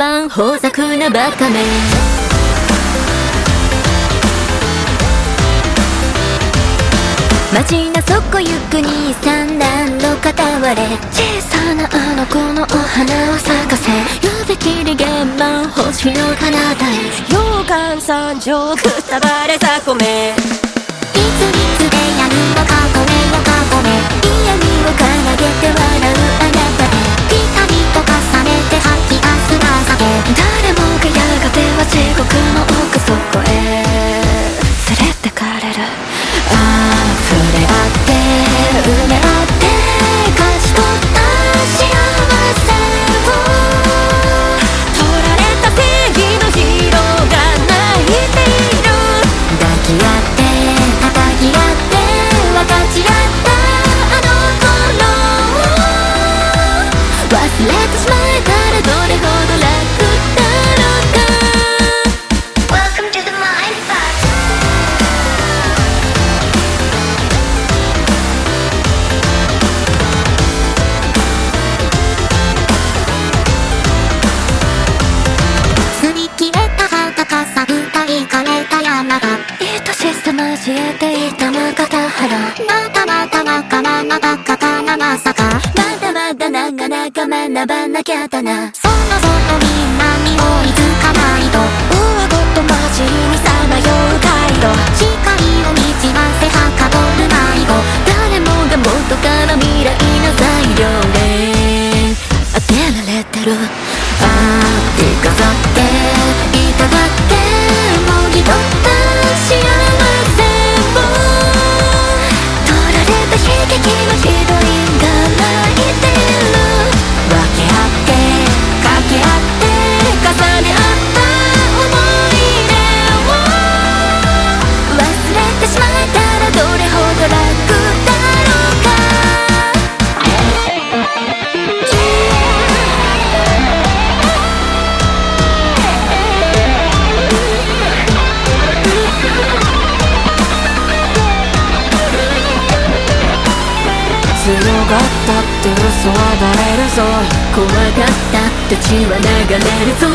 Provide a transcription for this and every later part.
天真爛漫豊作なバカめ。街の底行くに三段の片割れ。小さなあの子のお花を咲かせ。指切り玄満星の彼方へ洋館三条くたばれさこさ交えていたまた原。またまたわかままばかかなまさか。まだまだなかなか学ばなきゃだな。そろそろみんなに追いつかないと上ごと街にさまよう回路視界をにじませはかどる迷子。誰もが元から未来の材料で。当てられてる。ああ手飾っていただってもぎ取った幸せ。がったって嘘はバレるぞ怖かったって血は流れるぞ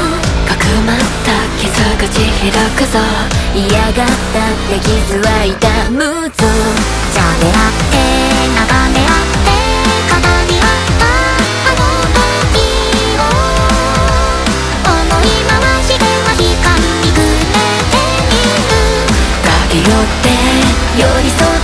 かくまった傷がち開くぞ嫌がったって傷は痛むぞじゃあ出って眺め合って寄り添う